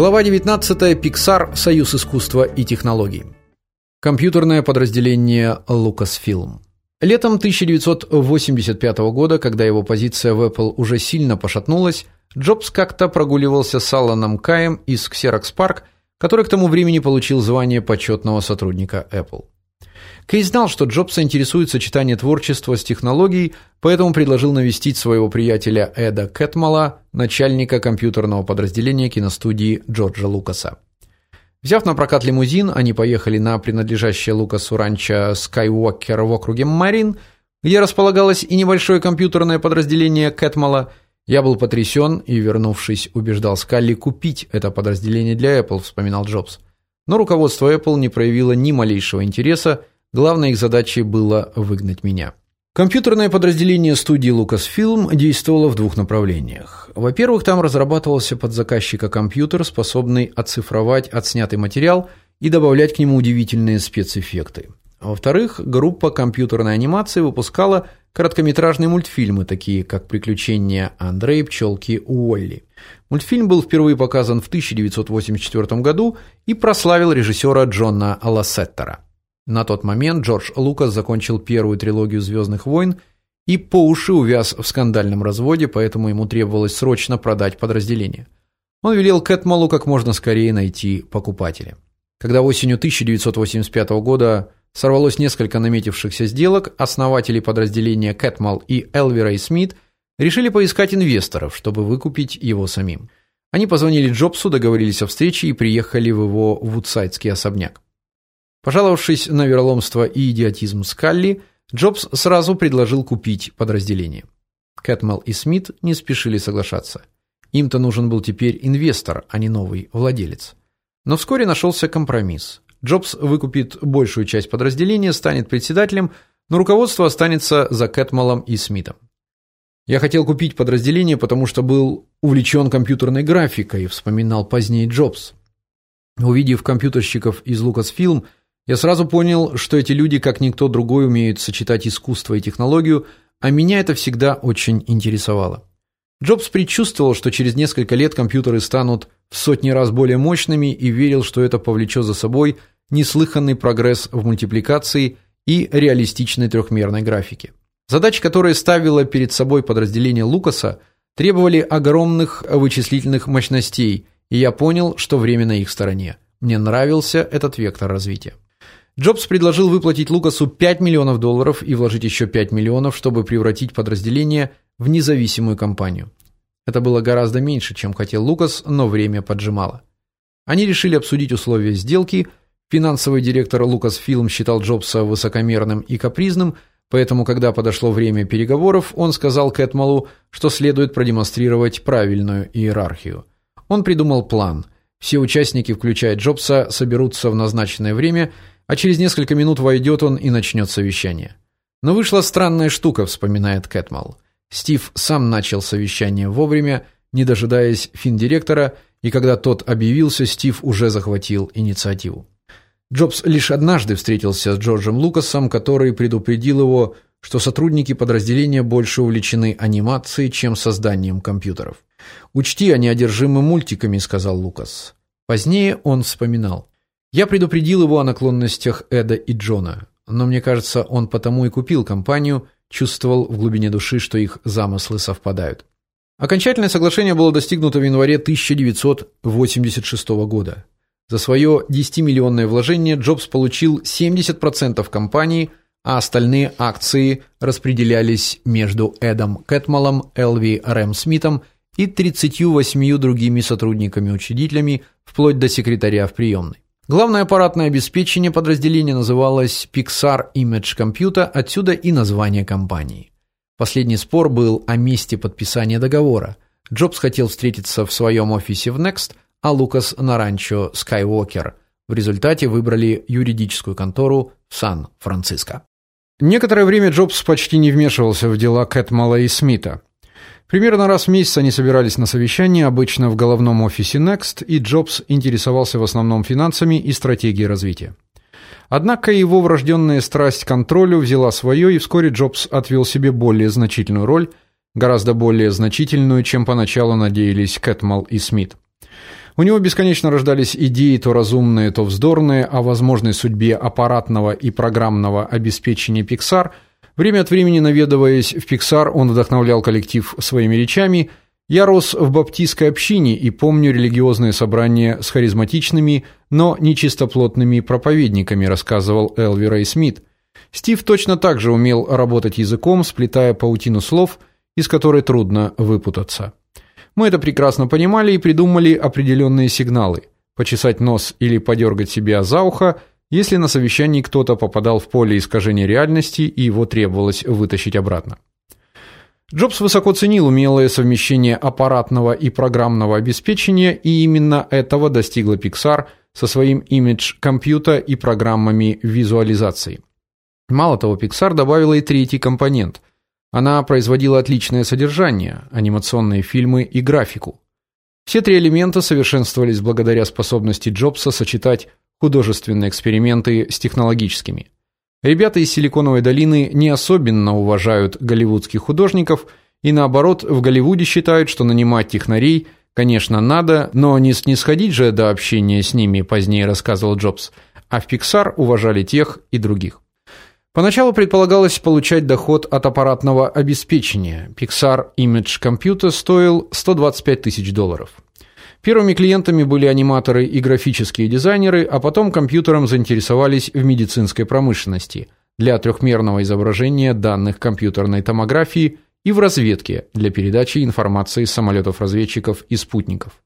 Глава 19. Pixar. Союз искусства и технологий. Компьютерное подразделение Lucasfilm. Летом 1985 года, когда его позиция в Apple уже сильно пошатнулась, Джобс как-то прогуливался с Алланом Каем из Xerox Park, который к тому времени получил звание почетного сотрудника Apple. Кей знал, что Джобса интересует сочетание творчества с технологией, поэтому предложил навестить своего приятеля Эда Кэтмала, начальника компьютерного подразделения киностудии Джорджа Лукаса. Взяв на прокат лимузин, они поехали на принадлежащее Лукасу ранчо Skywalker в округе Марин, где располагалось и небольшое компьютерное подразделение Кэтмала. Я был потрясен и, вернувшись, убеждал Скалли купить это подразделение для Apple, вспоминал Джобс. Но руководство Apple не проявило ни малейшего интереса Главной их задачей было выгнать меня. Компьютерное подразделение студии Lucasfilm действовало в двух направлениях. Во-первых, там разрабатывался под заказчика компьютер, способный оцифровать отснятый материал и добавлять к нему удивительные спецэффекты. Во-вторых, группа компьютерной анимации выпускала короткометражные мультфильмы, такие как Приключения Андрея пчелки Уолли. Мультфильм был впервые показан в 1984 году и прославил режиссера Джона Лассеттера. На тот момент Джордж Лукас закончил первую трилогию Звездных войн и по уши увяз в скандальном разводе, поэтому ему требовалось срочно продать подразделение. Он велел Кэтмалу как можно скорее найти покупателя. Когда осенью 1985 года сорвалось несколько наметившихся сделок, основатели подразделения Кэтмал и Элвирей Смит решили поискать инвесторов, чтобы выкупить его самим. Они позвонили Джобсу, договорились о встрече и приехали в его вудсайдский особняк. Пожаловавшись на вероломство и идиотизм Скалли, Джобс сразу предложил купить подразделение. Кэтмел и Смит не спешили соглашаться. Им-то нужен был теперь инвестор, а не новый владелец. Но вскоре нашелся компромисс. Джобс выкупит большую часть подразделения, станет председателем, но руководство останется за Кэтмелом и Смитом. Я хотел купить подразделение, потому что был увлечен компьютерной графикой, вспоминал позднее Джобс. Увидев компьютерщиков из Lucasfilm, я сразу понял, что эти люди, как никто другой, умеют сочетать искусство и технологию, а меня это всегда очень интересовало. Джобс предчувствовал, что через несколько лет компьютеры станут в сотни раз более мощными и верил, что это повлечет за собой неслыханный прогресс в мультипликации и реалистичной трехмерной графике. Задачи, которые ставило перед собой подразделение Лукаса, требовали огромных вычислительных мощностей, и я понял, что время на их стороне. Мне нравился этот вектор развития. Джобс предложил выплатить Лукасу 5 миллионов долларов и вложить еще 5 миллионов, чтобы превратить подразделение в независимую компанию. Это было гораздо меньше, чем хотел Лукас, но время поджимало. Они решили обсудить условия сделки. Финансовый директор Lucasfilm считал Джобса высокомерным и капризным, поэтому когда подошло время переговоров, он сказал Кэтмалу, что следует продемонстрировать правильную иерархию. Он придумал план. Все участники, включая Джобса, соберутся в назначенное время а через несколько минут войдет он и начнет совещание. Но вышла странная штука, вспоминает Кэтмал. Стив сам начал совещание вовремя, не дожидаясь финдиректора, и когда тот объявился, Стив уже захватил инициативу. Джобс лишь однажды встретился с Джорджем Лукасом, который предупредил его, что сотрудники подразделения больше увлечены анимацией, чем созданием компьютеров. "Учти, они одержимы мультиками", сказал Лукас. Позднее он вспоминал: я предупредил его о наклонностях Эда и Джона, но мне кажется, он потому и купил компанию, чувствовал в глубине души, что их замыслы совпадают. Окончательное соглашение было достигнуто в январе 1986 года. За свое 10-миллионное вложение Джобс получил 70% компании, а остальные акции распределялись между Эдом Кэтмалом, Элви Рэм Смитом и 38 другими сотрудниками-учредителями, вплоть до секретаря в приемной. Главное аппаратное обеспечение подразделения называлось Pixar Image Computer, отсюда и название компании. Последний спор был о месте подписания договора. Джобс хотел встретиться в своем офисе в Next, а Лукас на ранчо Skywalker. В результате выбрали юридическую контору Сан-Франциско. Некоторое время Джобс почти не вмешивался в дела Кэтмала и Смита. Примерно раз в месяц они собирались на совещание, обычно в головном офисе Next, и Джобс интересовался в основном финансами и стратегией развития. Однако его врожденная страсть к контролю взяла свое, и вскоре Джобс отвел себе более значительную роль, гораздо более значительную, чем поначалу надеялись Кэтмал и Смит. У него бесконечно рождались идеи то разумные, то вздорные о возможной судьбе аппаратного и программного обеспечения Pixar. Время от времени наведываясь в Pixar, он вдохновлял коллектив своими речами. Я рос в баптистской общине и помню религиозные собрания с харизматичными, но нечистоплотными проповедниками, рассказывал Элви Рэй Смит. Стив точно так же умел работать языком, сплетая паутину слов, из которой трудно выпутаться. Мы это прекрасно понимали и придумали определенные сигналы: почесать нос или подергать себя за ухо, если на совещании кто-то попадал в поле искажения реальности и его требовалось вытащить обратно. Джобс высоко ценил умелое совмещение аппаратного и программного обеспечения, и именно этого достигла Pixar со своим имидж компьютера и программами визуализации. Мало того, Pixar добавила и третий компонент она производила отличное содержание, анимационные фильмы и графику. Все три элемента совершенствовались благодаря способности Джобса сочетать художественные эксперименты с технологическими. Ребята из Силиконовой долины не особенно уважают голливудских художников, и наоборот, в Голливуде считают, что нанимать технарей, конечно, надо, но не снисходить же до общения с ними, позднее рассказывал Джобс. А в Pixar уважали тех и других. Поначалу предполагалось получать доход от аппаратного обеспечения. Pixar Image Computer стоил 125 тысяч долларов. Первыми клиентами были аниматоры и графические дизайнеры, а потом компьютером заинтересовались в медицинской промышленности для трехмерного изображения данных компьютерной томографии и в разведке для передачи информации с самолетов-разведчиков и спутников.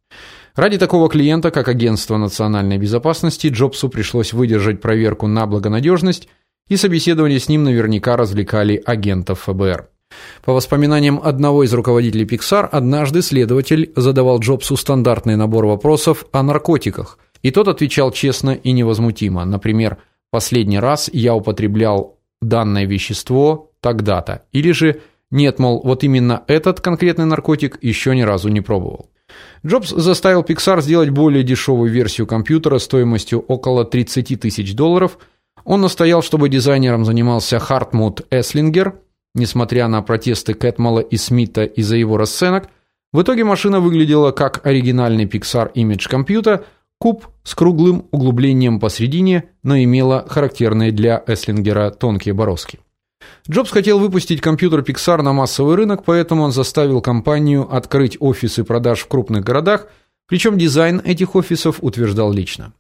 Ради такого клиента, как Агентство национальной безопасности, Джобсу пришлось выдержать проверку на благонадежность и собеседование с ним наверняка развлекали агентов ФБР. По воспоминаниям одного из руководителей Pixar, однажды следователь задавал Джобсу стандартный набор вопросов о наркотиках, и тот отвечал честно и невозмутимо. Например, последний раз я употреблял данное вещество тогда-то, или же нет, мол, вот именно этот конкретный наркотик еще ни разу не пробовал. Джобс заставил Pixar сделать более дешевую версию компьютера стоимостью около 30 тысяч долларов – он настоял, чтобы дизайнером занимался Хартмут Эслингер. Несмотря на протесты Кэтмала и Смита из-за его расценок, в итоге машина выглядела как оригинальный Pixar Image компьютер, куб с круглым углублением посередине, но имела характерные для Эслингера тонкие бороздки. Джобс хотел выпустить компьютер Pixar на массовый рынок, поэтому он заставил компанию открыть офисы продаж в крупных городах, причем дизайн этих офисов утверждал лично.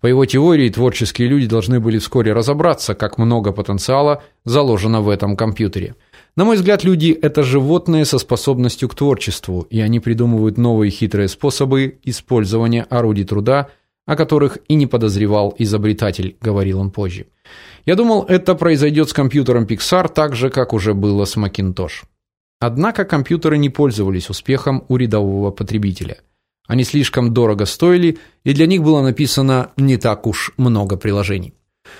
По его теории, творческие люди должны были вскоре разобраться, как много потенциала заложено в этом компьютере. На мой взгляд, люди это животные со способностью к творчеству, и они придумывают новые хитрые способы использования орудий труда, о которых и не подозревал изобретатель, говорил он позже. Я думал, это произойдет с компьютером Pixar так же, как уже было с Macintosh. Однако компьютеры не пользовались успехом у рядового потребителя. Они слишком дорого стоили, и для них было написано не так уж много приложений.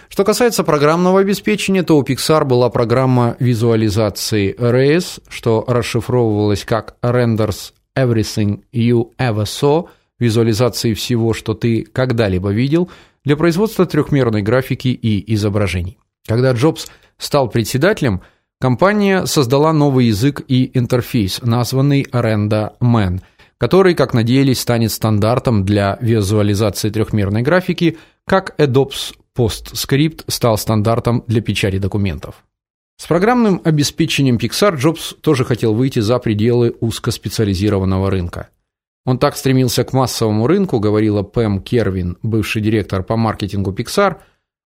Что касается программного обеспечения, то у Pixar была программа визуализации RAIS, что расшифровывалось как Renders Everything You Ever Saw, визуализации всего, что ты когда-либо видел, для производства трехмерной графики и изображений. Когда Джобс стал председателем, компания создала новый язык и интерфейс, названный Renda Man – который, как надеялись, станет стандартом для визуализации трехмерной графики, как Adobe PostScript стал стандартом для печати документов. С программным обеспечением Pixar Джобс тоже хотел выйти за пределы узкоспециализированного рынка. Он так стремился к массовому рынку, говорила Пэм Кервин, бывший директор по маркетингу Pixar.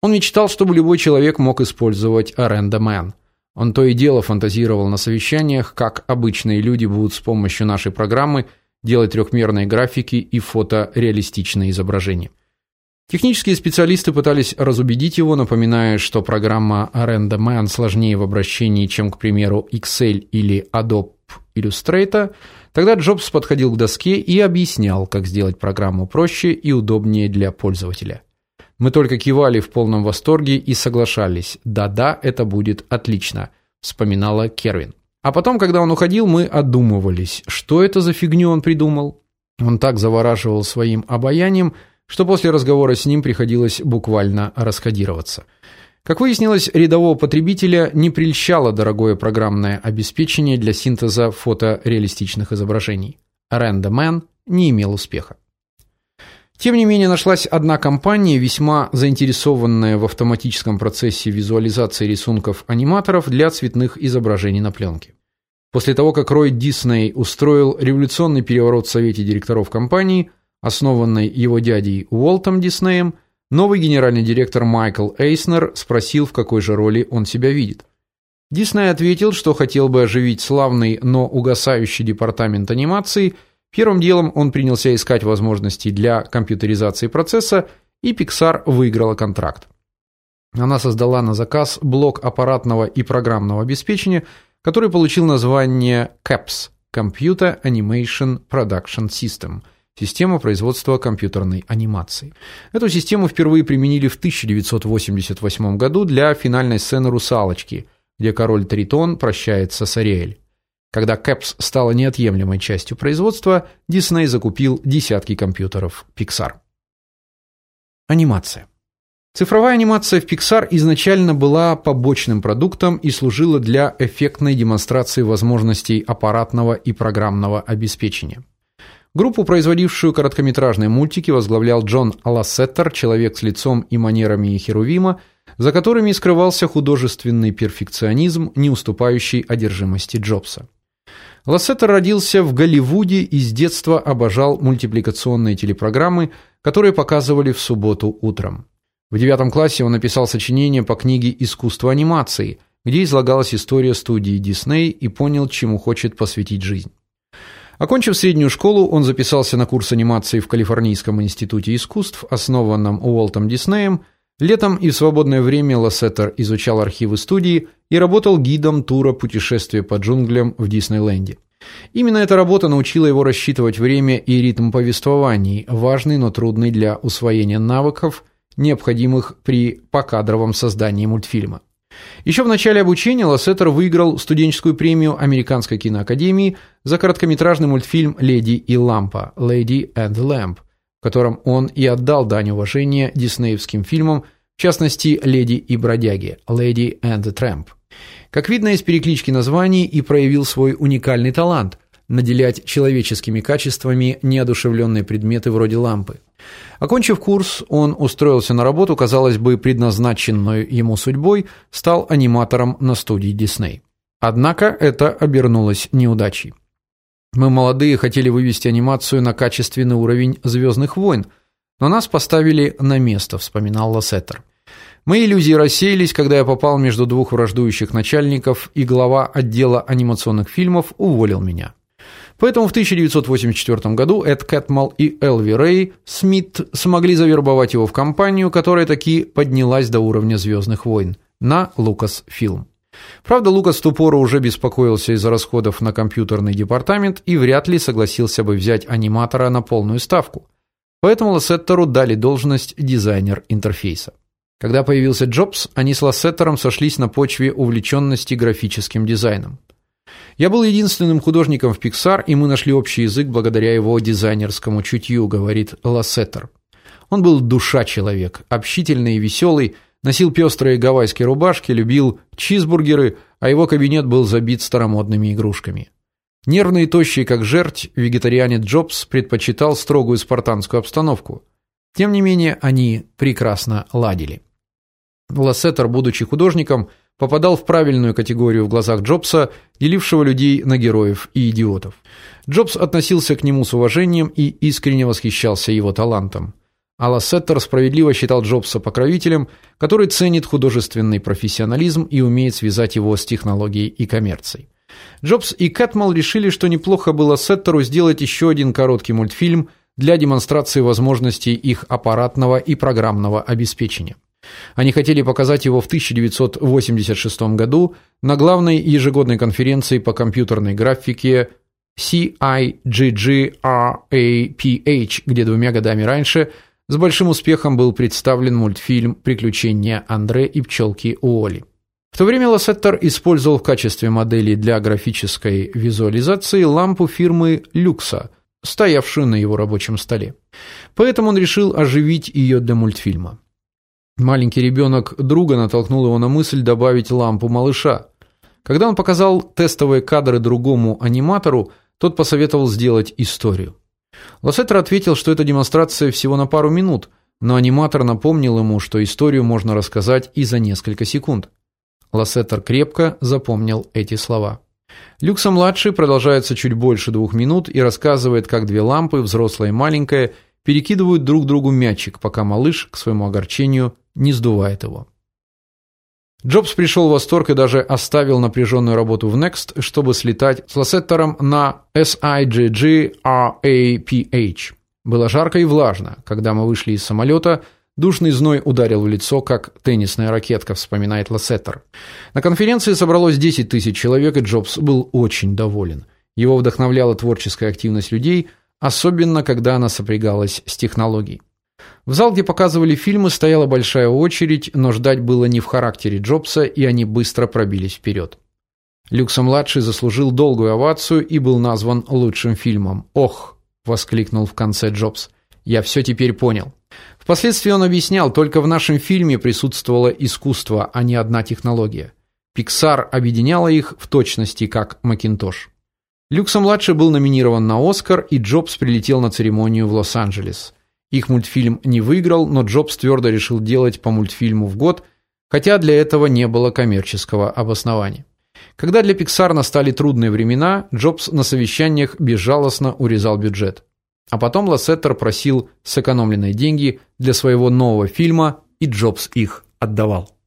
Он мечтал, чтобы любой человек мог использовать Arenda. Он то и дело фантазировал на совещаниях, как обычные люди будут с помощью нашей программы делать трехмерные графики и фотореалистичные изображения. Технические специалисты пытались разубедить его, напоминая, что программа RenderMan сложнее в обращении, чем, к примеру, Excel или Adobe Illustrator. Тогда Джобс подходил к доске и объяснял, как сделать программу проще и удобнее для пользователя. Мы только кивали в полном восторге и соглашались. Да-да, это будет отлично, вспоминала Кервин. А потом, когда он уходил, мы одумывались, что это за фигню он придумал. Он так завораживал своим обаянием, что после разговора с ним приходилось буквально раскодироваться. Как выяснилось, рядового потребителя не прельщало дорогое программное обеспечение для синтеза фотореалистичных изображений. RenderMan не имел успеха. Тем не менее, нашлась одна компания, весьма заинтересованная в автоматическом процессе визуализации рисунков аниматоров для цветных изображений на пленке. После того, как Рой Дисней устроил революционный переворот в совете директоров компании, основанной его дядей Уолтом Диснеем, новый генеральный директор Майкл Эйснер спросил, в какой же роли он себя видит. Дисней ответил, что хотел бы оживить славный, но угасающий департамент анимации – Первым делом он принялся искать возможности для компьютеризации процесса, и Pixar выиграла контракт. Она создала на заказ блок аппаратного и программного обеспечения, который получил название CAPS Computer Animation Production System система производства компьютерной анимации. Эту систему впервые применили в 1988 году для финальной сцены Русалочки, где король Тритон прощается с Ариэль. Когда Кэпс стала неотъемлемой частью производства, Disney закупил десятки компьютеров Pixar. Анимация. Цифровая анимация в Pixar изначально была побочным продуктом и служила для эффектной демонстрации возможностей аппаратного и программного обеспечения. Группу, производившую короткометражные мультики, возглавлял Джон Лассетер, человек с лицом и манерами Херувима, за которыми скрывался художественный перфекционизм, не уступающий одержимости Джобса. Лассетер родился в Голливуде и с детства обожал мультипликационные телепрограммы, которые показывали в субботу утром. В девятом классе он написал сочинение по книге Искусство анимации, где излагалась история студии Disney и понял, чему хочет посвятить жизнь. Окончив среднюю школу, он записался на курс анимации в Калифорнийском институте искусств, основанном Уолтом Диснеем. Летом и в свободное время Лассетер изучал архивы студии и работал гидом тура путешествия по джунглям в Диснейленде. Именно эта работа научила его рассчитывать время и ритм повествований, важный, но трудный для усвоения навыков, необходимых при покадровом создании мультфильма. Еще в начале обучения Лассетер выиграл студенческую премию Американской киноакадемии за короткометражный мультфильм Леди и лампа Lady and Lamp, котором он и отдал дань уважения диснеевским фильмам, в частности Леди и бродяги Lady and the Tramp. Как видно из переклички названий, и проявил свой уникальный талант наделять человеческими качествами неодушевленные предметы вроде лампы. Окончив курс, он устроился на работу, казалось бы, предназначенную ему судьбой, стал аниматором на студии Disney. Однако это обернулось неудачей. Мы молодые хотели вывести анимацию на качественный уровень Звездных войн, но нас поставили на место, вспоминал Лассетер. Мои иллюзии рассеялись, когда я попал между двух враждующих начальников, и глава отдела анимационных фильмов уволил меня. Поэтому в 1984 году Эд Кэтмал и Элви Рэй Смит смогли завербовать его в компанию, которая таки поднялась до уровня Звездных войн на Lucasfilm. Правда, Лукас в ту пору уже беспокоился из-за расходов на компьютерный департамент и вряд ли согласился бы взять аниматора на полную ставку. Поэтому Лассеттеру дали должность дизайнер интерфейса. Когда появился Джобс, они с Лассетером сошлись на почве увлеченности графическим дизайном. Я был единственным художником в Pixar, и мы нашли общий язык благодаря его дизайнерскому чутью, говорит Лассетер. Он был душа человек, общительный и веселый, носил пестрые гавайские рубашки, любил чизбургеры, а его кабинет был забит старомодными игрушками. Нервный и тощий, как жерть, вегетарианец Джобс предпочитал строгую спартанскую обстановку. Тем не менее, они прекрасно ладили. Лассетер, будучи художником, попадал в правильную категорию в глазах Джобса, делившего людей на героев и идиотов. Джобс относился к нему с уважением и искренне восхищался его талантом. А Лассетер справедливо считал Джобса покровителем, который ценит художественный профессионализм и умеет связать его с технологией и коммерцией. Джобс и Кэтмал решили, что неплохо было Сеттеру сделать еще один короткий мультфильм для демонстрации возможностей их аппаратного и программного обеспечения. Они хотели показать его в 1986 году на главной ежегодной конференции по компьютерной графике CIGGRAPH, где двумя годами раньше с большим успехом был представлен мультфильм Приключения Андре и пчелки Уолли. В то время Лассетер использовал в качестве модели для графической визуализации лампу фирмы Luxa, стоявшую на его рабочем столе. Поэтому он решил оживить ее для мультфильма. Маленький ребенок друга натолкнул его на мысль добавить лампу малыша. Когда он показал тестовые кадры другому аниматору, тот посоветовал сделать историю. Лассетер ответил, что это демонстрация всего на пару минут, но аниматор напомнил ему, что историю можно рассказать и за несколько секунд. Лассетер крепко запомнил эти слова. Люкса-младший продолжается чуть больше двух минут и рассказывает, как две лампы, взрослая и маленькая, перекидывают друг другу мячик, пока малыш, к своему огорчению, не сдувает его. Джобс пришел в восторг и даже оставил напряженную работу в Next, чтобы слетать с Лассеттером на SIGG RAPH. Было жарко и влажно. Когда мы вышли из самолета, душный зной ударил в лицо, как теннисная ракетка, вспоминает Лассеттер. На конференции собралось 10 тысяч человек, и Джобс был очень доволен. Его вдохновляла творческая активность людей, особенно когда она сопрягалась с технологией. В зал, где показывали фильмы, стояла большая очередь, но ждать было не в характере Джобса, и они быстро пробились вперед. Люкса-младший заслужил долгую овацию и был назван лучшим фильмом. "Ох", воскликнул в конце Джобс. "Я все теперь понял". Впоследствии он объяснял, только в нашем фильме присутствовало искусство, а не одна технология. Pixar объединяла их в точности, как Macintosh. Люкса-младший был номинирован на Оскар, и Джобс прилетел на церемонию в Лос-Анджелес. Их мультфильм не выиграл, но Джобс твердо решил делать по мультфильму в год, хотя для этого не было коммерческого обоснования. Когда для Pixar настали трудные времена, Джобс на совещаниях безжалостно урезал бюджет. А потом Лассетер просил сэкономленные деньги для своего нового фильма, и Джобс их отдавал.